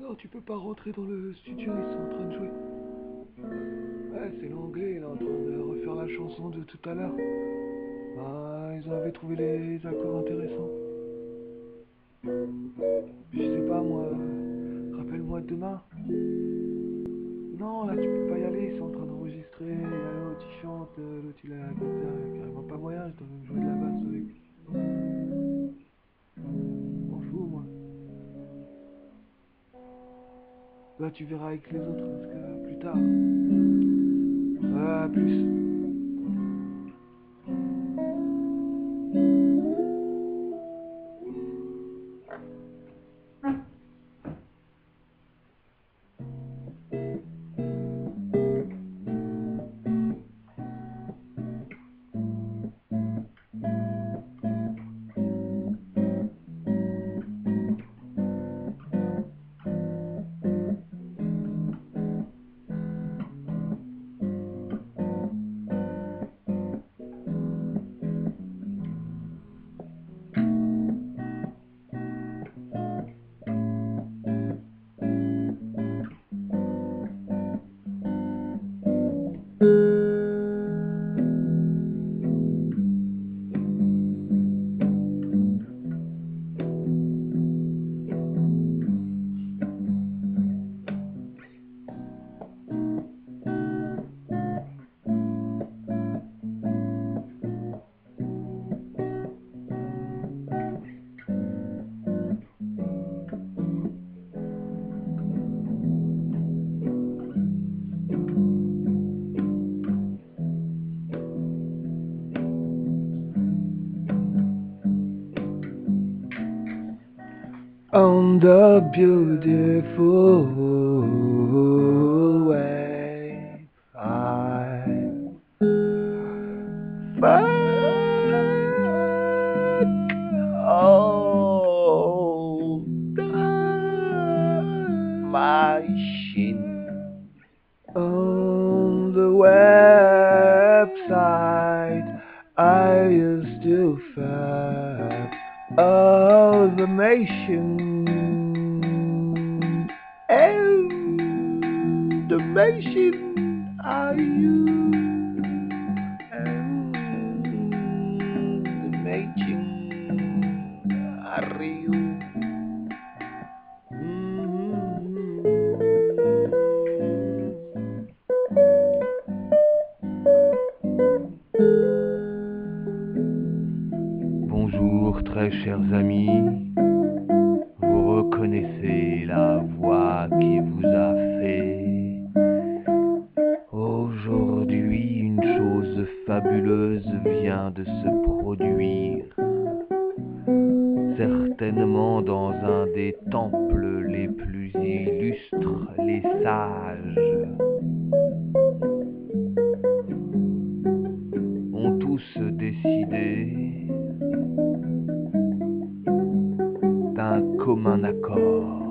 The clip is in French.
non, tu peux pas rentrer dans le studio, ils sont en train de jouer. Ouais, c'est l'anglais, il est en train de refaire la chanson de tout à l'heure. Ah, ils avaient trouvé les accords intéressants. Je sais pas, moi, rappelle-moi demain. Non, là, tu peux pas y aller, ils sont en train d'enregistrer. L'autre, il chante, euh, l'autre, il a la carrément pas moyen, je dois même jouer de la basse avec. Bah, tu verras avec les autres, plus tard. Plus. On the beautiful way. I find all the machine on the website. I used to find all the nation and the nation are you Très chers amis, vous reconnaissez la voix qui vous a fait. Aujourd'hui une chose fabuleuse vient de se produire, certainement dans un des temples les plus illustres, les sages. Tous décidé d'un commun accord.